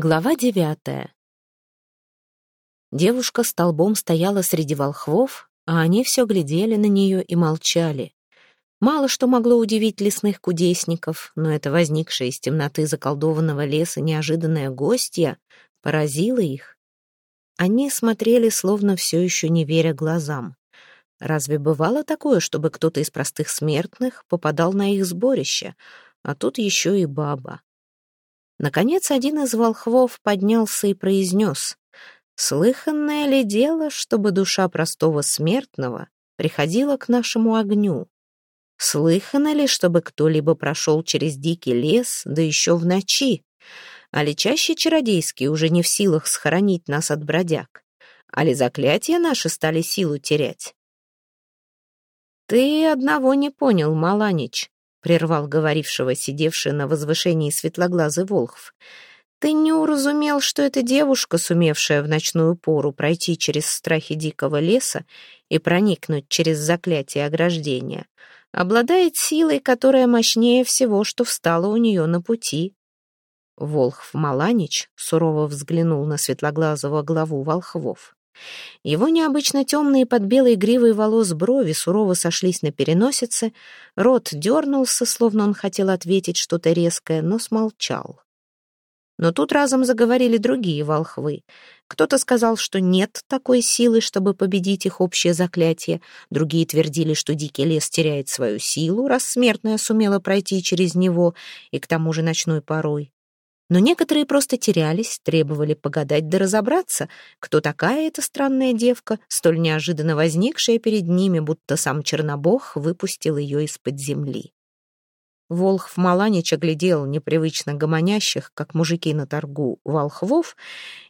Глава девятая. Девушка столбом стояла среди волхвов, а они все глядели на нее и молчали. Мало что могло удивить лесных кудесников, но это возникшая из темноты заколдованного леса неожиданная гостья поразила их. Они смотрели, словно все еще не веря глазам. Разве бывало такое, чтобы кто-то из простых смертных попадал на их сборище, а тут еще и баба? Наконец один из волхвов поднялся и произнес, «Слыханное ли дело, чтобы душа простого смертного приходила к нашему огню? Слыхано ли, чтобы кто-либо прошел через дикий лес, да еще в ночи? А ли чаще чародейские уже не в силах схоронить нас от бродяг? А ли заклятия наши стали силу терять?» «Ты одного не понял, Маланич», — прервал говорившего, сидевший на возвышении светлоглазый Волхв. «Ты не уразумел, что эта девушка, сумевшая в ночную пору пройти через страхи дикого леса и проникнуть через заклятие ограждения, обладает силой, которая мощнее всего, что встало у нее на пути». Волхв Маланич сурово взглянул на светлоглазого главу волхвов. Его необычно темные под белой гривой волос брови сурово сошлись на переносице, рот дернулся, словно он хотел ответить что-то резкое, но смолчал. Но тут разом заговорили другие волхвы. Кто-то сказал, что нет такой силы, чтобы победить их общее заклятие. Другие твердили, что дикий лес теряет свою силу, раз смертная сумела пройти через него, и к тому же ночной порой. Но некоторые просто терялись, требовали погадать да разобраться, кто такая эта странная девка, столь неожиданно возникшая перед ними, будто сам Чернобог выпустил ее из-под земли. Волхв Маланич оглядел непривычно гомонящих, как мужики на торгу, волхвов,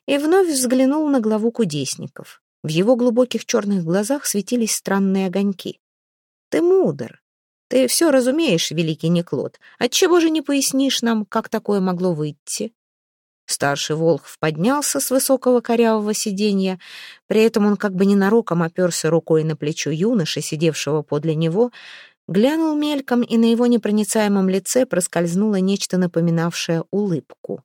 и вновь взглянул на главу кудесников. В его глубоких черных глазах светились странные огоньки. «Ты мудр, ты все разумеешь, великий Неклод. Отчего же не пояснишь нам, как такое могло выйти?» Старший Волхв поднялся с высокого корявого сиденья. При этом он как бы ненароком оперся рукой на плечо юноши, сидевшего подле него, глянул мельком, и на его непроницаемом лице проскользнуло нечто напоминавшее улыбку.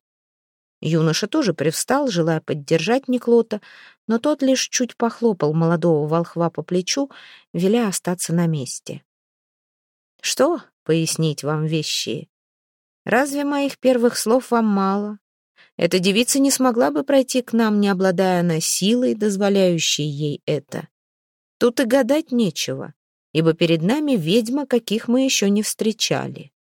Юноша тоже привстал, желая поддержать Неклота, но тот лишь чуть похлопал молодого волхва по плечу, веля остаться на месте. Что пояснить вам вещи? Разве моих первых слов вам мало? Эта девица не смогла бы пройти к нам, не обладая она силой, дозволяющей ей это. Тут и гадать нечего, ибо перед нами ведьма, каких мы еще не встречали.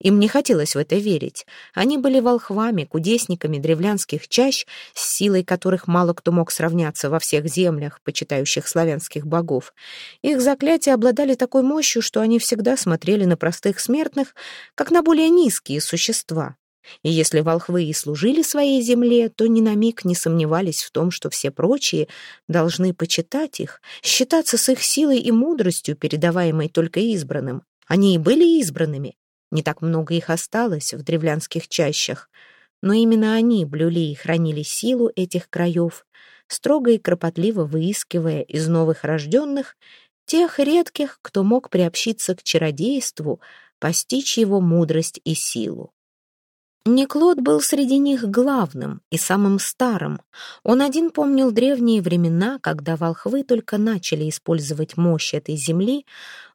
Им не хотелось в это верить. Они были волхвами, кудесниками древлянских чащ, с силой которых мало кто мог сравняться во всех землях, почитающих славянских богов. Их заклятия обладали такой мощью, что они всегда смотрели на простых смертных, как на более низкие существа. И если волхвы и служили своей земле, то ни на миг не сомневались в том, что все прочие должны почитать их, считаться с их силой и мудростью, передаваемой только избранным. Они и были избранными, не так много их осталось в древлянских чащах, но именно они блюли и хранили силу этих краев, строго и кропотливо выискивая из новых рожденных тех редких, кто мог приобщиться к чародейству, постичь его мудрость и силу. Неклод был среди них главным и самым старым. Он один помнил древние времена, когда волхвы только начали использовать мощь этой земли.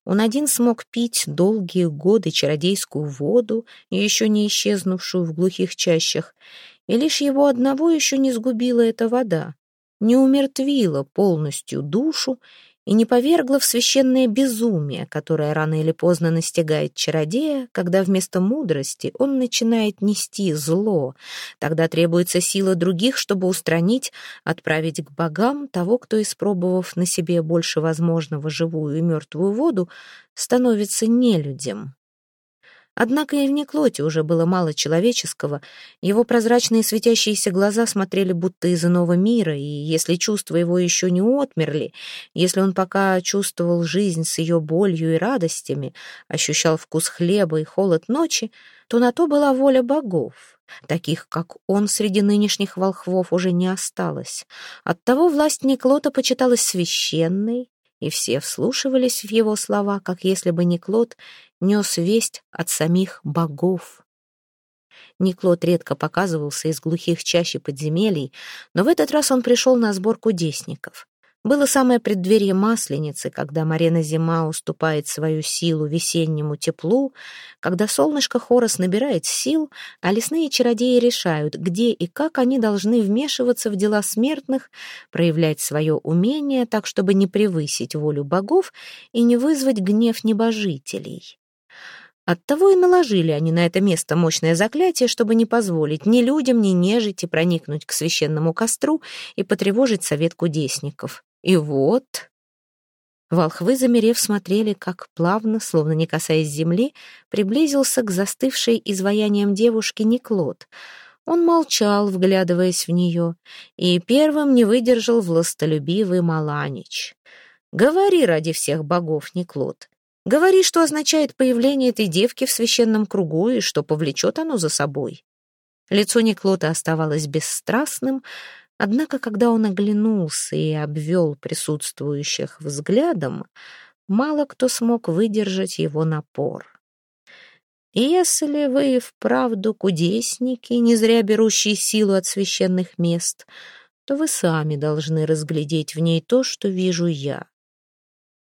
Он один смог пить долгие годы чародейскую воду, еще не исчезнувшую в глухих чащах, и лишь его одного еще не сгубила эта вода, не умертвила полностью душу и не повергла в священное безумие, которое рано или поздно настигает чародея, когда вместо мудрости он начинает нести зло. Тогда требуется сила других, чтобы устранить, отправить к богам того, кто, испробовав на себе больше возможного живую и мертвую воду, становится нелюдем. Однако и в Неклоте уже было мало человеческого, его прозрачные светящиеся глаза смотрели будто из иного мира, и если чувства его еще не отмерли, если он пока чувствовал жизнь с ее болью и радостями, ощущал вкус хлеба и холод ночи, то на то была воля богов. Таких, как он, среди нынешних волхвов уже не осталось. Оттого власть Неклота почиталась священной, и все вслушивались в его слова, как если бы Неклод нес весть от самих богов. Никлот редко показывался из глухих чащи подземелий, но в этот раз он пришел на сбор кудесников. Было самое преддверие Масленицы, когда Марена зима уступает свою силу весеннему теплу, когда солнышко Хорос набирает сил, а лесные чародеи решают, где и как они должны вмешиваться в дела смертных, проявлять свое умение так, чтобы не превысить волю богов и не вызвать гнев небожителей. Оттого и наложили они на это место мощное заклятие, чтобы не позволить ни людям, ни нежити проникнуть к священному костру и потревожить совет кудесников. И вот... Волхвы, замерев, смотрели, как плавно, словно не касаясь земли, приблизился к застывшей изваянием девушки Никлот. Он молчал, вглядываясь в нее, и первым не выдержал властолюбивый Маланич. «Говори ради всех богов, Никлот. Говори, что означает появление этой девки в священном кругу и что повлечет оно за собой». Лицо Никлота оставалось бесстрастным, Однако, когда он оглянулся и обвел присутствующих взглядом, мало кто смог выдержать его напор. «Если вы вправду кудесники, не зря берущие силу от священных мест, то вы сами должны разглядеть в ней то, что вижу я.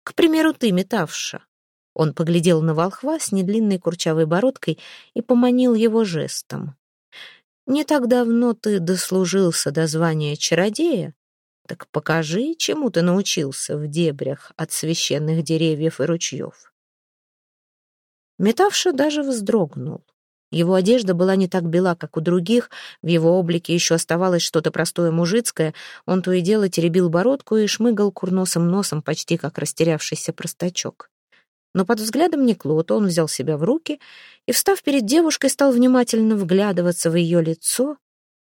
К примеру, ты, метавша». Он поглядел на волхва с недлинной курчавой бородкой и поманил его жестом. Не так давно ты дослужился до звания чародея, так покажи, чему ты научился в дебрях от священных деревьев и ручьев. Метавша даже вздрогнул. Его одежда была не так бела, как у других, в его облике еще оставалось что-то простое мужицкое, он то и дело теребил бородку и шмыгал курносым носом, почти как растерявшийся простачок. Но под взглядом Никлота он взял себя в руки и, встав перед девушкой, стал внимательно вглядываться в ее лицо.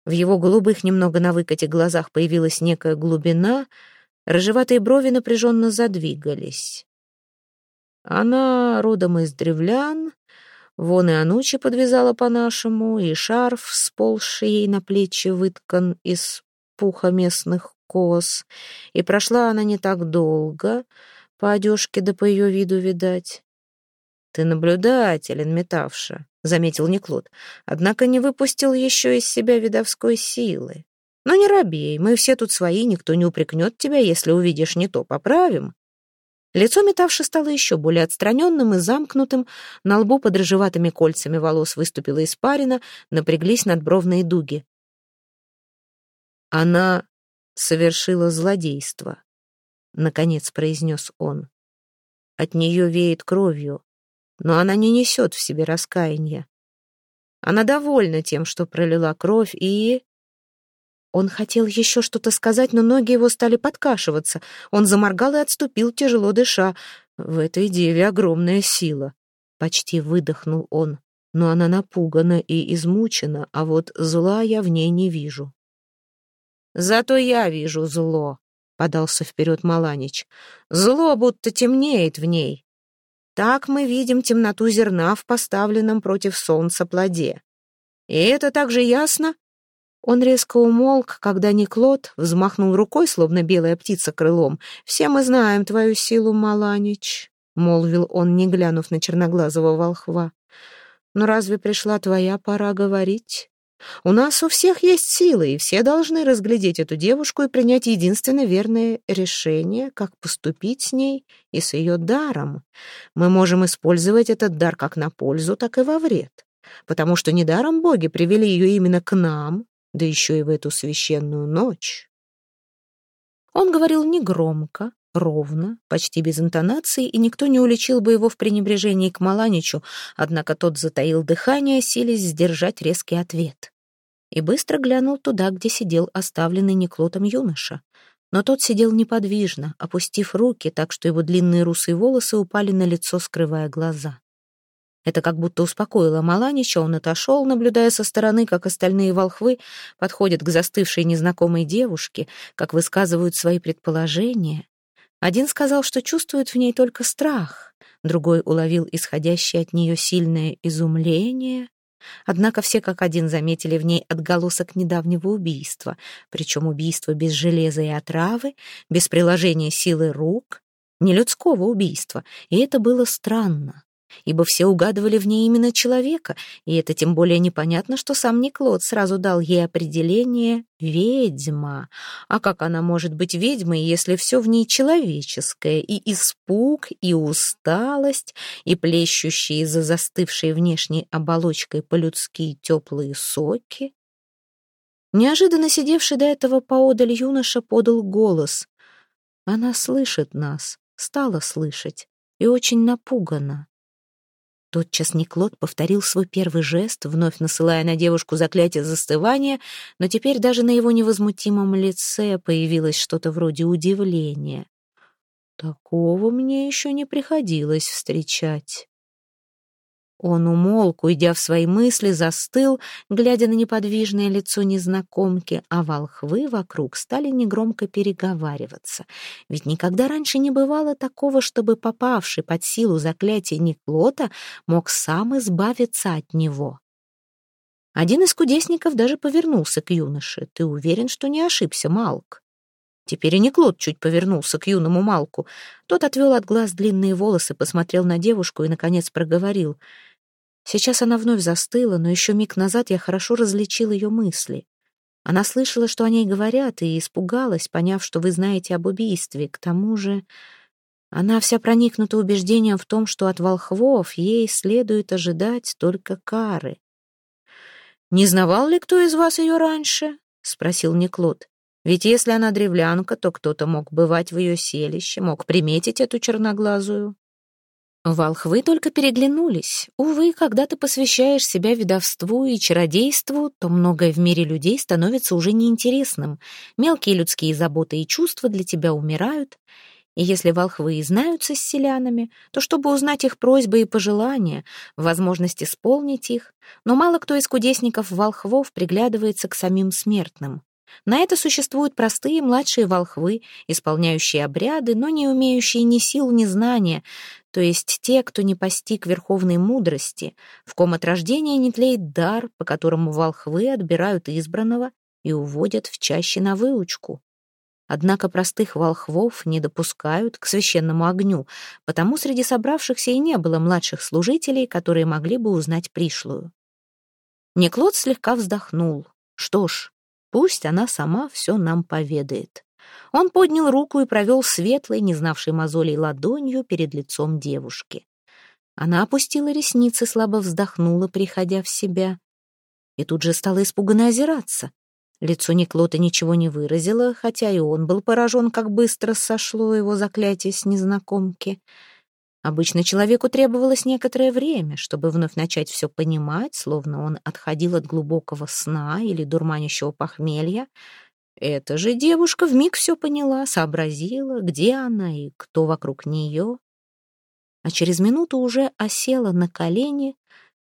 В его голубых, немного на выкате глазах появилась некая глубина, рыжеватые брови напряженно задвигались. Она родом из древлян, вон и Анучи подвязала по-нашему, и шарф, сползший ей на плечи, выткан из пуха местных коз, и прошла она не так долго — по одежке да по ее виду видать. «Ты наблюдателен, метавша», — заметил Неклод, «однако не выпустил еще из себя видовской силы. Но не робей, мы все тут свои, никто не упрекнет тебя, если увидишь не то, поправим». Лицо метавши стало еще более отстраненным и замкнутым, на лбу под рыжеватыми кольцами волос выступила испарина, напряглись надбровные дуги. Она совершила злодейство наконец произнес он. От нее веет кровью, но она не несет в себе раскаяния. Она довольна тем, что пролила кровь, и... Он хотел еще что-то сказать, но ноги его стали подкашиваться. Он заморгал и отступил, тяжело дыша. В этой деве огромная сила. Почти выдохнул он. Но она напугана и измучена, а вот зла я в ней не вижу. «Зато я вижу зло», подался вперед Маланич. Зло будто темнеет в ней. Так мы видим темноту зерна в поставленном против солнца плоде. И это также ясно. Он резко умолк, когда Никлот взмахнул рукой, словно белая птица крылом. «Все мы знаем твою силу, Маланич», — молвил он, не глянув на черноглазого волхва. «Но разве пришла твоя пора говорить?» У нас у всех есть силы, и все должны разглядеть эту девушку и принять единственно верное решение, как поступить с ней и с ее даром. Мы можем использовать этот дар как на пользу, так и во вред, потому что недаром боги привели ее именно к нам, да еще и в эту священную ночь. Он говорил негромко, ровно, почти без интонации, и никто не уличил бы его в пренебрежении к Маланичу, однако тот затаил дыхание, силясь сдержать резкий ответ. И быстро глянул туда, где сидел оставленный Неклотом юноша. Но тот сидел неподвижно, опустив руки, так что его длинные русые волосы упали на лицо, скрывая глаза. Это как будто успокоило Маланича, он отошел, наблюдая со стороны, как остальные волхвы подходят к застывшей незнакомой девушке, как высказывают свои предположения. Один сказал, что чувствует в ней только страх, другой уловил исходящее от нее сильное изумление. Однако все как один заметили в ней отголосок недавнего убийства, причем убийства без железа и отравы, без приложения силы рук, не людского убийства, и это было странно. Ибо все угадывали в ней именно человека, и это тем более непонятно, что сам Никлод сразу дал ей определение «ведьма». А как она может быть ведьмой, если все в ней человеческое, и испуг, и усталость, и плещущие за застывшей внешней оболочкой по-людски теплые соки? Неожиданно сидевший до этого поодаль юноша подал голос. Она слышит нас, стала слышать, и очень напугана. Тотчас Никлот повторил свой первый жест, вновь насылая на девушку заклятие застывания, но теперь даже на его невозмутимом лице появилось что-то вроде удивления. Такого мне еще не приходилось встречать. Он умолк, уйдя в свои мысли, застыл, глядя на неподвижное лицо незнакомки, а волхвы вокруг стали негромко переговариваться. Ведь никогда раньше не бывало такого, чтобы попавший под силу заклятия Никлота мог сам избавиться от него. Один из кудесников даже повернулся к юноше. «Ты уверен, что не ошибся, Малк?» Теперь и Никлот чуть повернулся к юному Малку. Тот отвел от глаз длинные волосы, посмотрел на девушку и, наконец, проговорил — Сейчас она вновь застыла, но еще миг назад я хорошо различил ее мысли. Она слышала, что о ней говорят, и испугалась, поняв, что вы знаете об убийстве. К тому же она вся проникнута убеждением в том, что от волхвов ей следует ожидать только кары. «Не знавал ли кто из вас ее раньше?» — спросил Неклод. «Ведь если она древлянка, то кто-то мог бывать в ее селище, мог приметить эту черноглазую». Волхвы только переглянулись. Увы, когда ты посвящаешь себя ведовству и чародейству, то многое в мире людей становится уже неинтересным. Мелкие людские заботы и чувства для тебя умирают. И если волхвы и знаются с селянами, то чтобы узнать их просьбы и пожелания, возможность исполнить их, но мало кто из кудесников-волхвов приглядывается к самим смертным. На это существуют простые младшие волхвы, исполняющие обряды, но не умеющие ни сил, ни знания, то есть те, кто не постиг верховной мудрости, в ком от рождения не тлеет дар, по которому волхвы отбирают избранного и уводят в чаще на выучку. Однако простых волхвов не допускают к священному огню, потому среди собравшихся и не было младших служителей, которые могли бы узнать пришлую. Неклод слегка вздохнул. Что ж, Пусть она сама все нам поведает. Он поднял руку и провел светлой, не знавшей мозолей ладонью перед лицом девушки. Она опустила ресницы, слабо вздохнула, приходя в себя. И тут же стала испуганно озираться. Лицо Никлота ничего не выразило, хотя и он был поражен, как быстро сошло его заклятие с незнакомки. Обычно человеку требовалось некоторое время, чтобы вновь начать все понимать, словно он отходил от глубокого сна или дурманящего похмелья. Эта же девушка вмиг все поняла, сообразила, где она и кто вокруг нее. А через минуту уже осела на колени,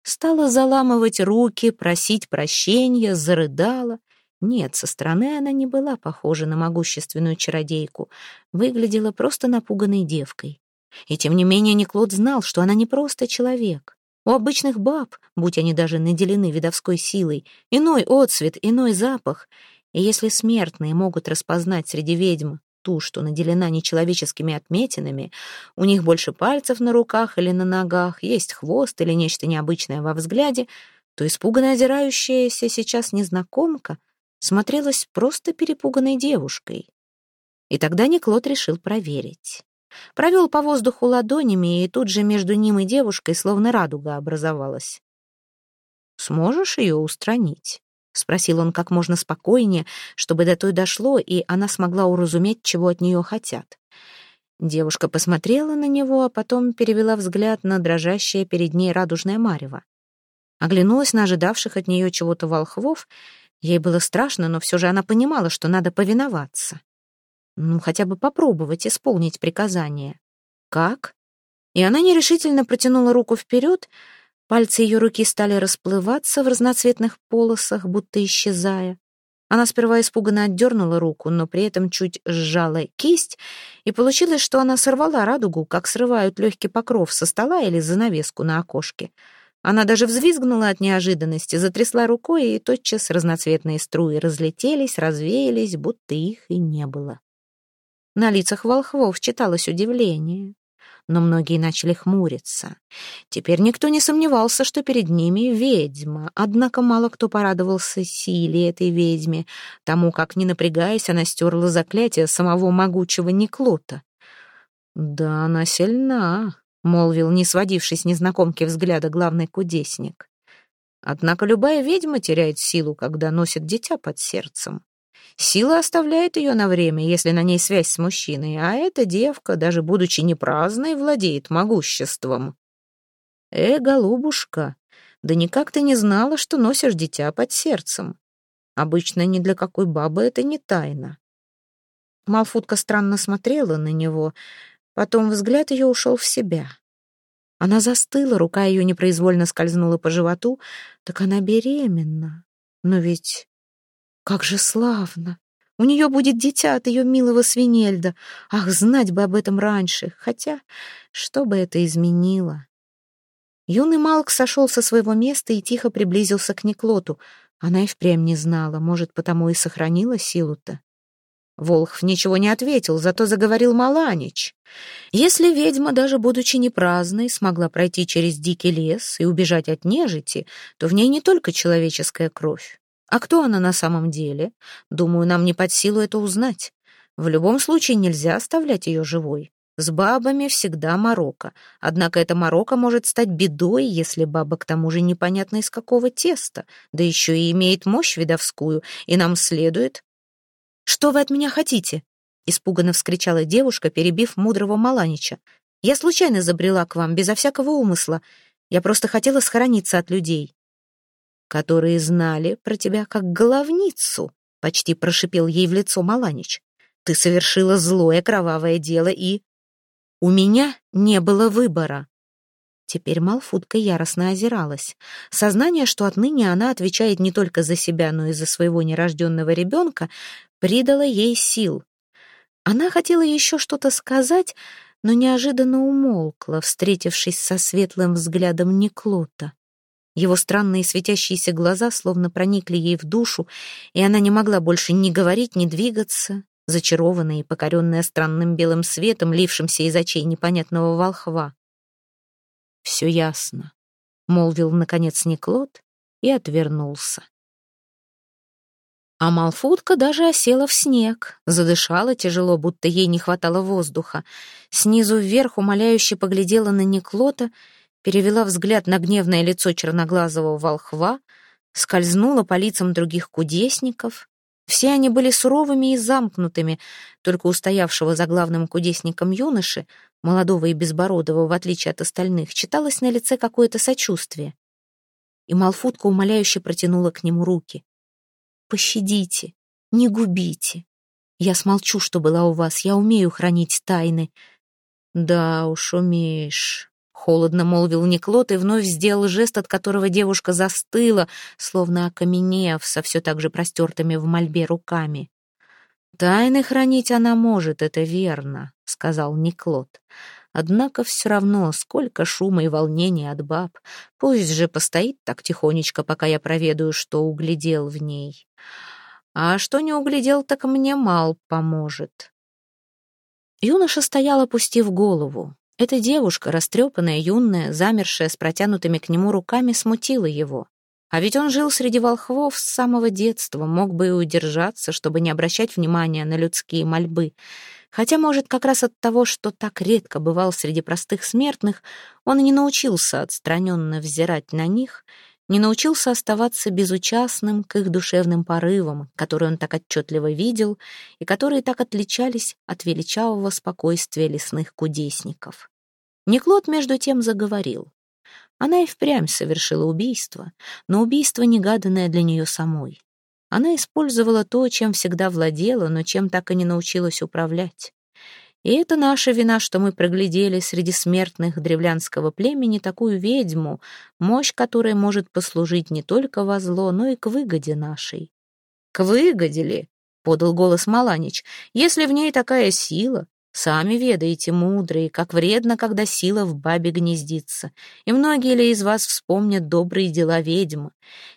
стала заламывать руки, просить прощения, зарыдала. Нет, со стороны она не была похожа на могущественную чародейку, выглядела просто напуганной девкой. И тем не менее Никлод знал, что она не просто человек. У обычных баб, будь они даже наделены видовской силой, иной отцвет, иной запах. И если смертные могут распознать среди ведьм ту, что наделена нечеловеческими отметинами, у них больше пальцев на руках или на ногах, есть хвост или нечто необычное во взгляде, то испуганно озирающаяся сейчас незнакомка смотрелась просто перепуганной девушкой. И тогда Никлот решил проверить. Провел по воздуху ладонями, и тут же между ним и девушкой словно радуга образовалась. «Сможешь ее устранить?» — спросил он как можно спокойнее, чтобы до той дошло, и она смогла уразуметь, чего от нее хотят. Девушка посмотрела на него, а потом перевела взгляд на дрожащее перед ней радужное марево. Оглянулась на ожидавших от нее чего-то волхвов. Ей было страшно, но все же она понимала, что надо повиноваться. Ну, хотя бы попробовать исполнить приказание. Как? И она нерешительно протянула руку вперед, пальцы ее руки стали расплываться в разноцветных полосах, будто исчезая. Она сперва испуганно отдернула руку, но при этом чуть сжала кисть, и получилось, что она сорвала радугу, как срывают легкий покров со стола или занавеску на окошке. Она даже взвизгнула от неожиданности, затрясла рукой, и тотчас разноцветные струи разлетелись, развеялись, будто их и не было. На лицах волхвов читалось удивление. Но многие начали хмуриться. Теперь никто не сомневался, что перед ними ведьма, однако мало кто порадовался силе этой ведьме, тому, как, не напрягаясь, она стерла заклятие самого могучего Никлота. «Да, она сильна», — молвил, не сводившись незнакомки взгляда главный кудесник. «Однако любая ведьма теряет силу, когда носит дитя под сердцем. Сила оставляет ее на время, если на ней связь с мужчиной, а эта девка, даже будучи непраздной, владеет могуществом. Э, голубушка, да никак ты не знала, что носишь дитя под сердцем. Обычно ни для какой бабы это не тайна. Малфутка странно смотрела на него, потом взгляд ее ушел в себя. Она застыла, рука ее непроизвольно скользнула по животу. Так она беременна. Но ведь как же славно! У нее будет дитя от ее милого свинельда. Ах, знать бы об этом раньше. Хотя, что бы это изменило? Юный Малк сошел со своего места и тихо приблизился к Неклоту. Она и впрямь не знала, может, потому и сохранила силу-то. Волхв ничего не ответил, зато заговорил Маланич. Если ведьма, даже будучи непраздной, смогла пройти через дикий лес и убежать от нежити, то в ней не только человеческая кровь. А кто она на самом деле? Думаю, нам не под силу это узнать. В любом случае нельзя оставлять ее живой. С бабами всегда морока. Однако эта морока может стать бедой, если баба к тому же непонятно из какого теста, да еще и имеет мощь видовскую, и нам следует... «Что вы от меня хотите?» — испуганно вскричала девушка, перебив мудрого Маланича. «Я случайно забрела к вам, безо всякого умысла. Я просто хотела схорониться от людей» которые знали про тебя как головницу», — почти прошипел ей в лицо Маланич. «Ты совершила злое кровавое дело и...» «У меня не было выбора». Теперь Малфутка яростно озиралась. Сознание, что отныне она отвечает не только за себя, но и за своего нерожденного ребенка, придало ей сил. Она хотела еще что-то сказать, но неожиданно умолкла, встретившись со светлым взглядом Неклота. Его странные светящиеся глаза словно проникли ей в душу, и она не могла больше ни говорить, ни двигаться, зачарованная и покоренная странным белым светом, лившимся из очей непонятного волхва. «Все ясно», — молвил, наконец, Никлот и отвернулся. А Малфутка даже осела в снег, задышала тяжело, будто ей не хватало воздуха. Снизу вверх умоляюще поглядела на Никлота — перевела взгляд на гневное лицо черноглазого волхва, скользнула по лицам других кудесников. Все они были суровыми и замкнутыми, только устоявшего за главным кудесником юноши, молодого и безбородого, в отличие от остальных, читалось на лице какое-то сочувствие. И Малфутка умоляюще протянула к нему руки. «Пощадите, не губите. Я смолчу, что была у вас, я умею хранить тайны». «Да уж, умеешь», Холодно молвил Никлот и вновь сделал жест, от которого девушка застыла, словно окаменев, со все так же простертыми в мольбе руками. «Тайны хранить она может, это верно», — сказал Никлот. «Однако все равно, сколько шума и волнения от баб. Пусть же постоит так тихонечко, пока я проведаю, что углядел в ней. А что не углядел, так мне мал поможет». Юноша стоял, опустив голову. Эта девушка, растрепанная, юная, замершая с протянутыми к нему руками, смутила его. А ведь он жил среди волхвов с самого детства, мог бы и удержаться, чтобы не обращать внимания на людские мольбы. Хотя, может, как раз от того, что так редко бывал среди простых смертных, он и не научился отстраненно взирать на них, не научился оставаться безучастным к их душевным порывам, которые он так отчетливо видел и которые так отличались от величавого спокойствия лесных кудесников. Неклод между тем заговорил. Она и впрямь совершила убийство, но убийство негаданное для нее самой. Она использовала то, чем всегда владела, но чем так и не научилась управлять. И это наша вина, что мы проглядели среди смертных древлянского племени такую ведьму, мощь которой может послужить не только во зло, но и к выгоде нашей. «К выгоде ли?» — подал голос Маланич. «Если в ней такая сила, Сами ведаете, мудрые, как вредно, когда сила в бабе гнездится. И многие ли из вас вспомнят добрые дела ведьмы?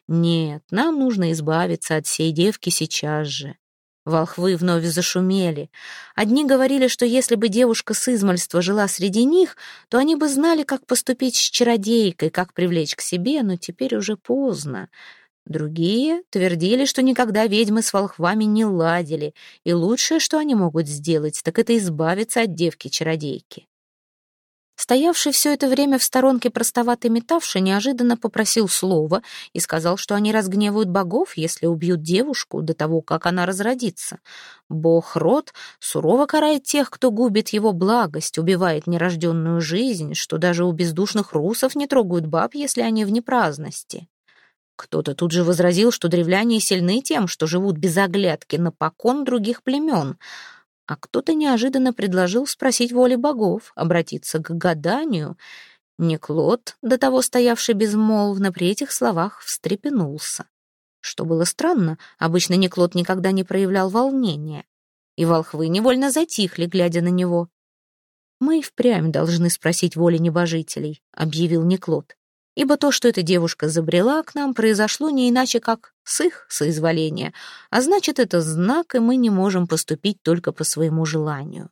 Нет, нам нужно избавиться от сей девки сейчас же. Волхвы вновь зашумели. Одни говорили, что если бы девушка с измальства жила среди них, то они бы знали, как поступить с чародейкой, как привлечь к себе, но теперь уже поздно. Другие твердили, что никогда ведьмы с волхвами не ладили, и лучшее, что они могут сделать, так это избавиться от девки-чародейки. Стоявший все это время в сторонке простоватый метавший неожиданно попросил слова и сказал, что они разгневают богов, если убьют девушку до того, как она разродится. Бог Род сурово карает тех, кто губит его благость, убивает нерожденную жизнь, что даже у бездушных русов не трогают баб, если они в непраздности. Кто-то тут же возразил, что древляне сильны тем, что живут без оглядки на покон других племен — а кто-то неожиданно предложил спросить воли богов, обратиться к гаданию. Неклод, до того стоявший безмолвно, при этих словах встрепенулся. Что было странно, обычно Неклод никогда не проявлял волнения. И волхвы невольно затихли, глядя на него. «Мы и впрямь должны спросить воли небожителей», — объявил Неклод ибо то, что эта девушка забрела к нам, произошло не иначе, как с их соизволения, а значит, это знак, и мы не можем поступить только по своему желанию.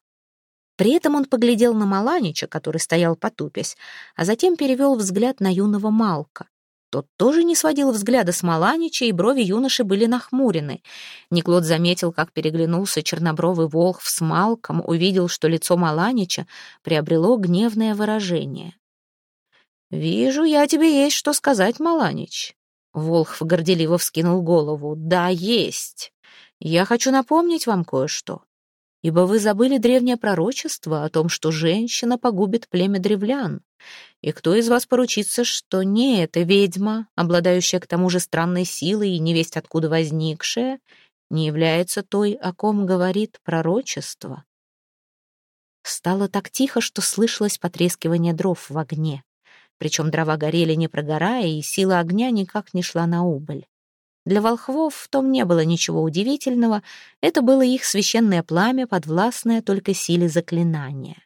При этом он поглядел на Маланича, который стоял потупясь, а затем перевел взгляд на юного Малка. Тот тоже не сводил взгляда с Маланича, и брови юноши были нахмурены. Никлод заметил, как переглянулся чернобровый волх с Малком, увидел, что лицо Маланича приобрело гневное выражение. «Вижу, я тебе есть что сказать, Маланич». Волхв горделиво вскинул голову. «Да, есть. Я хочу напомнить вам кое-что. Ибо вы забыли древнее пророчество о том, что женщина погубит племя древлян. И кто из вас поручится, что не эта ведьма, обладающая к тому же странной силой и невесть откуда возникшая, не является той, о ком говорит пророчество?» Стало так тихо, что слышалось потрескивание дров в огне причем дрова горели не прогорая, и сила огня никак не шла на убыль. Для волхвов в том не было ничего удивительного, это было их священное пламя, подвластное только силе заклинания.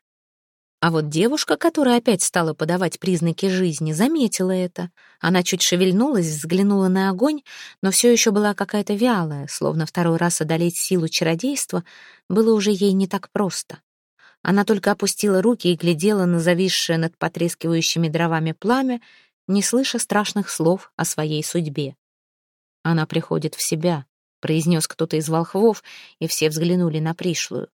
А вот девушка, которая опять стала подавать признаки жизни, заметила это. Она чуть шевельнулась, взглянула на огонь, но все еще была какая-то вялая, словно второй раз одолеть силу чародейства было уже ей не так просто. Она только опустила руки и глядела на зависшее над потрескивающими дровами пламя, не слыша страшных слов о своей судьбе. «Она приходит в себя», — произнес кто-то из волхвов, и все взглянули на пришлую.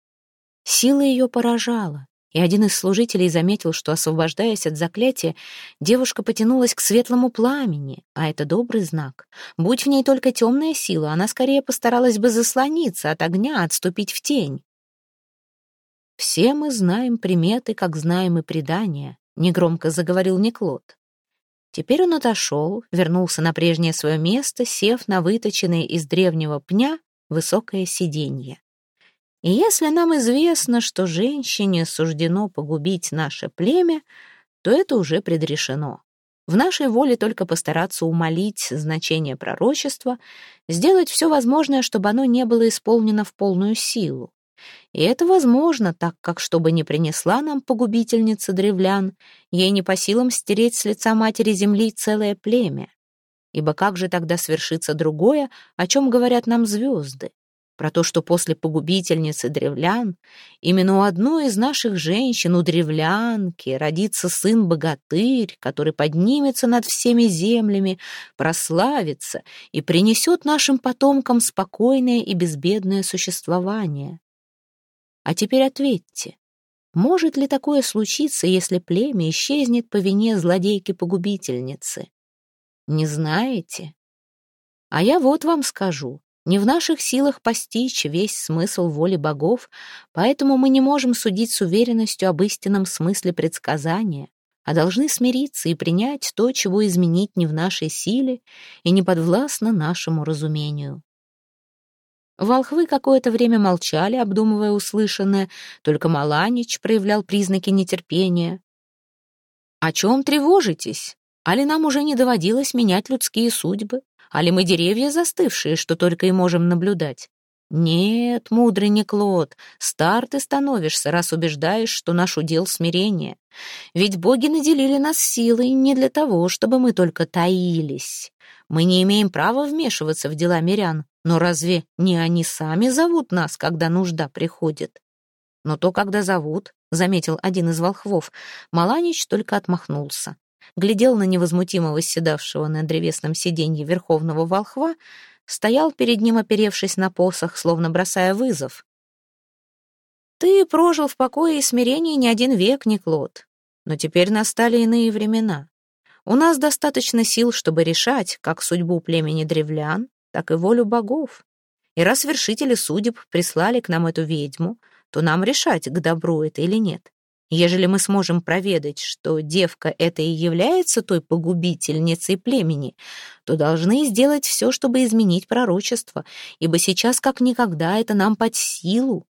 Сила ее поражала, и один из служителей заметил, что, освобождаясь от заклятия, девушка потянулась к светлому пламени, а это добрый знак. Будь в ней только темная сила, она скорее постаралась бы заслониться от огня, отступить в тень. «Все мы знаем приметы, как знаем и предания», — негромко заговорил Неклод. Теперь он отошел, вернулся на прежнее свое место, сев на выточенное из древнего пня высокое сиденье. И если нам известно, что женщине суждено погубить наше племя, то это уже предрешено. В нашей воле только постараться умолить значение пророчества, сделать все возможное, чтобы оно не было исполнено в полную силу. И это возможно, так как, чтобы не принесла нам погубительница древлян, ей не по силам стереть с лица матери земли целое племя. Ибо как же тогда свершится другое, о чем говорят нам звезды? Про то, что после погубительницы древлян именно у одной из наших женщин, у древлянки, родится сын-богатырь, который поднимется над всеми землями, прославится и принесет нашим потомкам спокойное и безбедное существование. А теперь ответьте, может ли такое случиться, если племя исчезнет по вине злодейки-погубительницы? Не знаете? А я вот вам скажу. Не в наших силах постичь весь смысл воли богов, поэтому мы не можем судить с уверенностью об истинном смысле предсказания, а должны смириться и принять то, чего изменить не в нашей силе и не подвластно нашему разумению. Волхвы какое-то время молчали, обдумывая услышанное, только Маланич проявлял признаки нетерпения. «О чем тревожитесь? Али нам уже не доводилось менять людские судьбы? Али мы деревья застывшие, что только и можем наблюдать? Нет, мудрый Неклод, стар ты становишься, раз убеждаешь, что наш удел смирение. Ведь боги наделили нас силой не для того, чтобы мы только таились. Мы не имеем права вмешиваться в дела мирян, но разве не они сами зовут нас, когда нужда приходит? Но то, когда зовут, — заметил один из волхвов, Маланич только отмахнулся. Глядел на невозмутимо восседавшего на древесном сиденье верховного волхва, стоял перед ним, оперевшись на посох, словно бросая вызов. «Ты прожил в покое и смирении не один век, Никлот, но теперь настали иные времена. У нас достаточно сил, чтобы решать как судьбу племени древлян, так и волю богов. И раз вершители судеб прислали к нам эту ведьму, то нам решать, к добру это или нет. Ежели мы сможем проведать, что девка эта и является той погубительницей племени, то должны сделать все, чтобы изменить пророчество, ибо сейчас как никогда это нам под силу.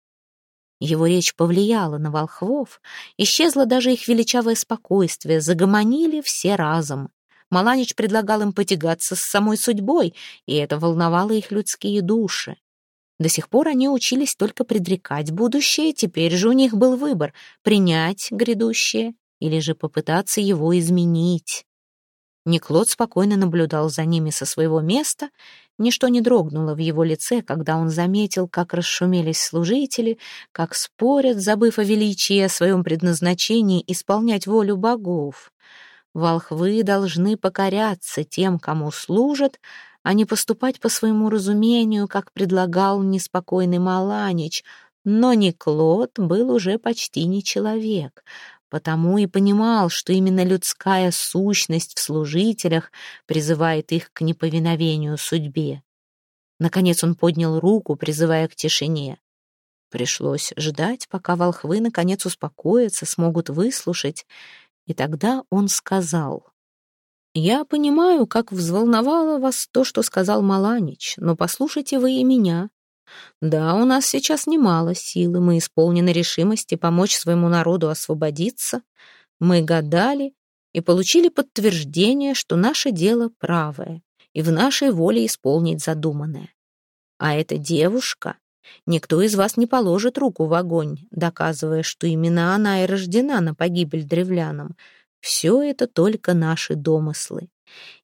Его речь повлияла на волхвов, исчезло даже их величавое спокойствие, загомонили все разом. Маланич предлагал им потягаться с самой судьбой, и это волновало их людские души. До сих пор они учились только предрекать будущее, теперь же у них был выбор — принять грядущее или же попытаться его изменить. Никлод спокойно наблюдал за ними со своего места, ничто не дрогнуло в его лице, когда он заметил, как расшумелись служители, как спорят, забыв о величии о своем предназначении исполнять волю богов. Волхвы должны покоряться тем, кому служат, а не поступать по своему разумению, как предлагал неспокойный Маланич. Но Никлот был уже почти не человек, потому и понимал, что именно людская сущность в служителях призывает их к неповиновению судьбе. Наконец он поднял руку, призывая к тишине. Пришлось ждать, пока волхвы наконец успокоятся, смогут выслушать, и тогда он сказал. «Я понимаю, как взволновало вас то, что сказал Маланич, но послушайте вы и меня. Да, у нас сейчас немало силы, мы исполнены решимости помочь своему народу освободиться. Мы гадали и получили подтверждение, что наше дело правое, и в нашей воле исполнить задуманное. А эта девушка, никто из вас не положит руку в огонь, доказывая, что именно она и рождена на погибель древлянам, все это только наши домыслы.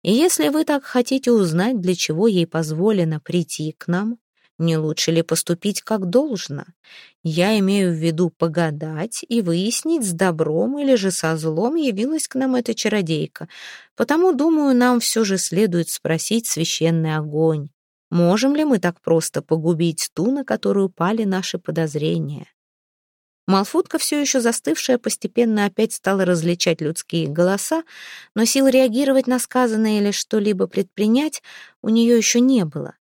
И если вы так хотите узнать, для чего ей позволено прийти к нам, не лучше ли поступить как должно? Я имею в виду погадать и выяснить, с добром или же со злом явилась к нам эта чародейка. Потому, думаю, нам все же следует спросить священный огонь. Можем ли мы так просто погубить ту, на которую пали наши подозрения? Малфутка, все еще застывшая, постепенно опять стала различать людские голоса, но сил реагировать на сказанное или что-либо предпринять у нее еще не было.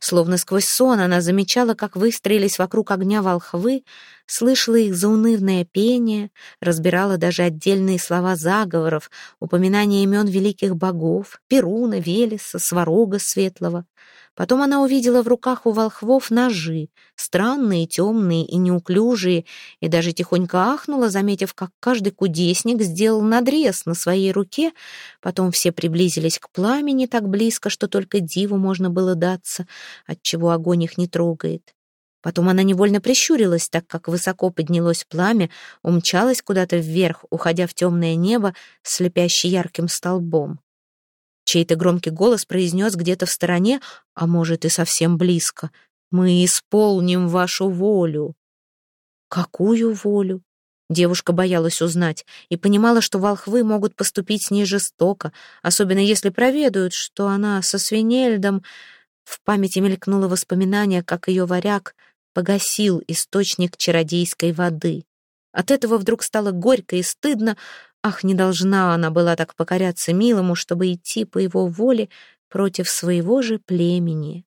Словно сквозь сон она замечала, как выстроились вокруг огня волхвы, слышала их заунывное пение, разбирала даже отдельные слова заговоров, упоминания имен великих богов, Перуна, Велеса, Сварога Светлого. Потом она увидела в руках у волхвов ножи, странные, темные и неуклюжие, и даже тихонько ахнула, заметив, как каждый кудесник сделал надрез на своей руке. Потом все приблизились к пламени так близко, что только диву можно было даться, отчего огонь их не трогает. Потом она невольно прищурилась, так как высоко поднялось пламя, умчалась куда-то вверх, уходя в темное небо, слепящий ярким столбом. Чей-то громкий голос произнес где-то в стороне, а может и совсем близко. «Мы исполним вашу волю». «Какую волю?» Девушка боялась узнать и понимала, что волхвы могут поступить с ней жестоко, особенно если проведают, что она со свинельдом... В памяти мелькнуло воспоминание, как ее варяг погасил источник чародейской воды. От этого вдруг стало горько и стыдно, Ах, не должна она была так покоряться милому, чтобы идти по его воле против своего же племени.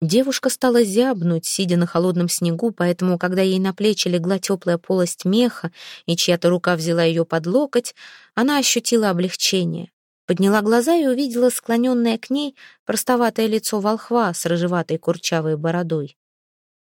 Девушка стала зябнуть, сидя на холодном снегу, поэтому, когда ей на плечи легла теплая полость меха и чья-то рука взяла ее под локоть, она ощутила облегчение. Подняла глаза и увидела склоненное к ней простоватое лицо волхва с рыжеватой курчавой бородой.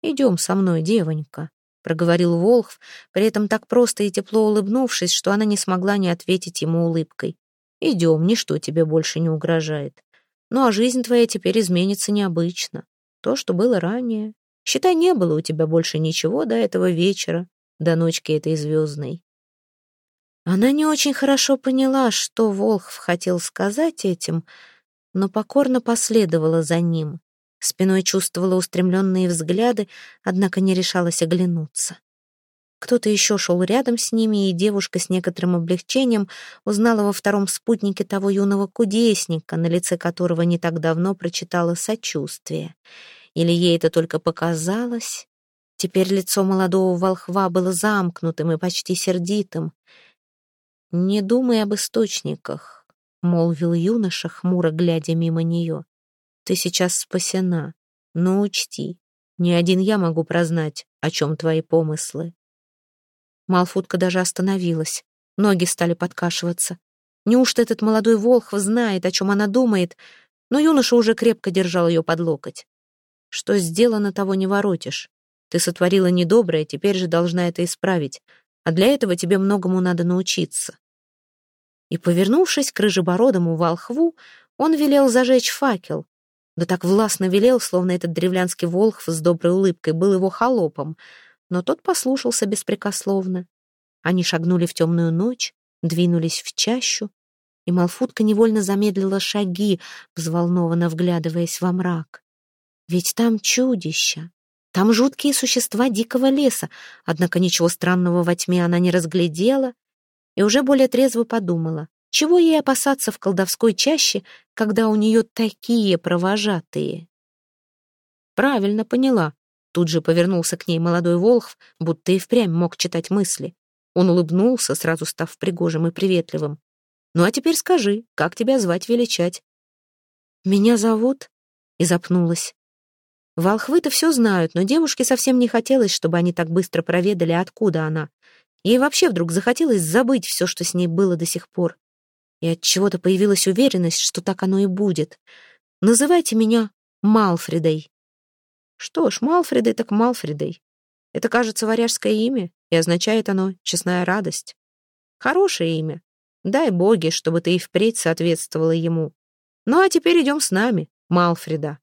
«Идем со мной, девонька», проговорил Волхв, при этом так просто и тепло улыбнувшись, что она не смогла не ответить ему улыбкой. «Идем, ничто тебе больше не угрожает. Ну а жизнь твоя теперь изменится необычно. То, что было ранее. Считай, не было у тебя больше ничего до этого вечера, до ночки этой звездной». Она не очень хорошо поняла, что Волхв хотел сказать этим, но покорно последовала за ним. Спиной чувствовала устремленные взгляды, однако не решалась оглянуться. Кто-то еще шел рядом с ними, и девушка с некоторым облегчением узнала во втором спутнике того юного кудесника, на лице которого не так давно прочитала сочувствие. Или ей это только показалось? Теперь лицо молодого волхва было замкнутым и почти сердитым. «Не думай об источниках», — молвил юноша, хмуро глядя мимо нее. «Ты сейчас спасена, но учти, не один я могу прознать, о чем твои помыслы». Малфутка даже остановилась. Ноги стали подкашиваться. Неужто этот молодой волхв знает, о чем она думает? Но юноша уже крепко держал ее под локоть. Что сделано, того не воротишь. Ты сотворила недоброе, теперь же должна это исправить. А для этого тебе многому надо научиться. И, повернувшись к рыжебородому волхву, он велел зажечь факел. Да так властно велел, словно этот древлянский волхв с доброй улыбкой был его холопом — но тот послушался беспрекословно. Они шагнули в темную ночь, двинулись в чащу, и Малфутка невольно замедлила шаги, взволнованно вглядываясь во мрак. Ведь там чудища, там жуткие существа дикого леса, однако ничего странного во тьме она не разглядела и уже более трезво подумала, чего ей опасаться в колдовской чаще, когда у нее такие провожатые. Правильно поняла, Тут же повернулся к ней молодой волхв, будто и впрямь мог читать мысли. Он улыбнулся, сразу став пригожим и приветливым. «Ну а теперь скажи, как тебя звать величать?» «Меня зовут...» — и запнулась. Волхвы-то все знают, но девушке совсем не хотелось, чтобы они так быстро проведали, откуда она. Ей вообще вдруг захотелось забыть все, что с ней было до сих пор. И от чего то появилась уверенность, что так оно и будет. «Называйте меня Малфредой». Что ж, Малфредой так Малфредой. Это, кажется, варяжское имя, и означает оно «честная радость». Хорошее имя. Дай боги, чтобы ты и впредь соответствовала ему. Ну а теперь идем с нами, Малфреда.